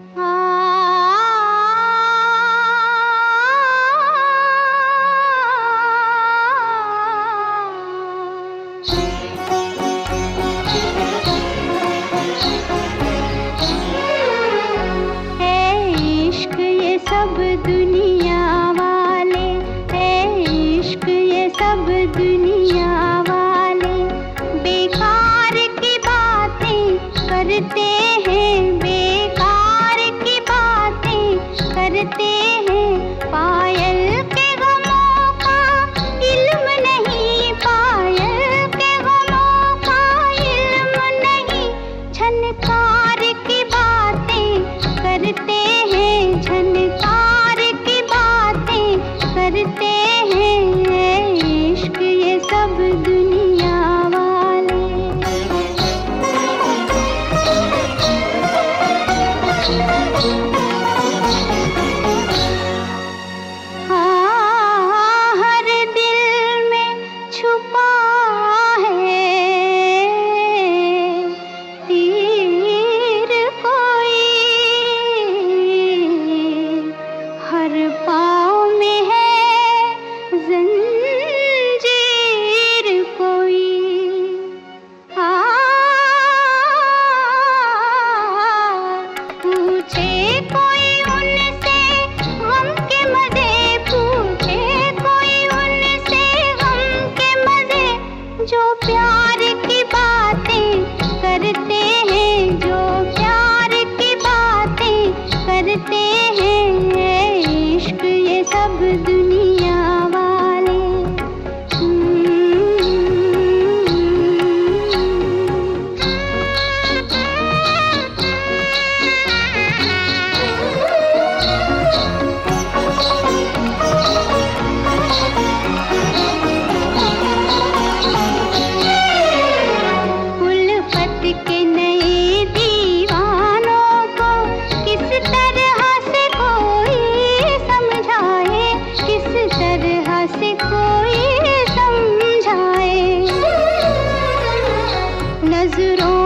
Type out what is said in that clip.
सब करते नजरों